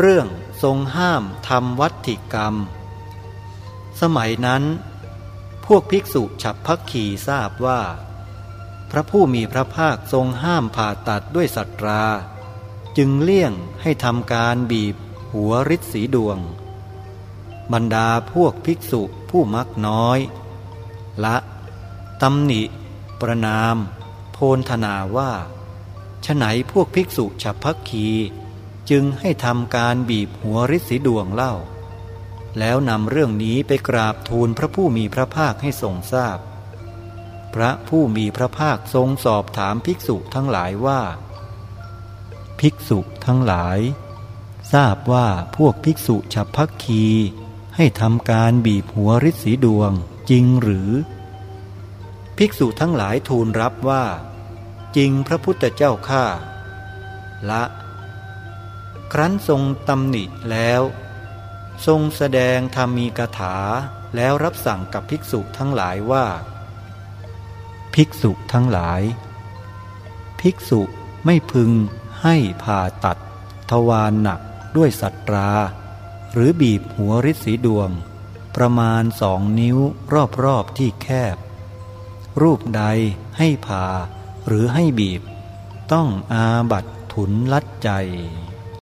เรื่องทรงห้ามทำวัตถิกรรม สมัยนั้น พวกภิกษุฉับพักขีทราบว่า พระผู้มีพระภาคทรงห้ามผ่าตัดด้วยสัตรา จึงเลี่ยงให้ทำการบีบหัวริดสีดวง บรรดาพวกภิกษุผู้มักน้อย ละตำหนิ ประนาม โพนธนาว่าฉไหนพวกภิกษุฉับพักขี จึงให้ทำการบีบหัวริดสีดวงเล่า แล้วนำเรื่องนี้ไปกราบทูลพระผู้มีพระภาคให้ทรงทราบพพระผู้มีพระภาคทรงสอบถามภิกษุทั้งหลายว่า ภิกษุทั้งหลาย ทราบว่าพวกภิกษุฉับพักคีให้ทำการบีบหัวริดสีดวงจริงหรือ ภิกษุทั้งหลายทูลรับว่า จริงพระพุทธเจ้าข้าละ ครั้นทรงตำหนิแล้ว ทรงแสดงธรรมีกถาแล้วรับสั่งกับภิกษุทั้งหลายว่า ภิกษุทั้งหลาย ภิกษุไม่พึงให้ผ่าตัด ทวารหนักด้วยสัตรา หรือบีบหัวริดสีดวง ประมาณสองนิ้วรอบๆที่แคบ รูปใดให้ผ่าหรือให้บีบ ต้องอาบัตทุนลัดใจ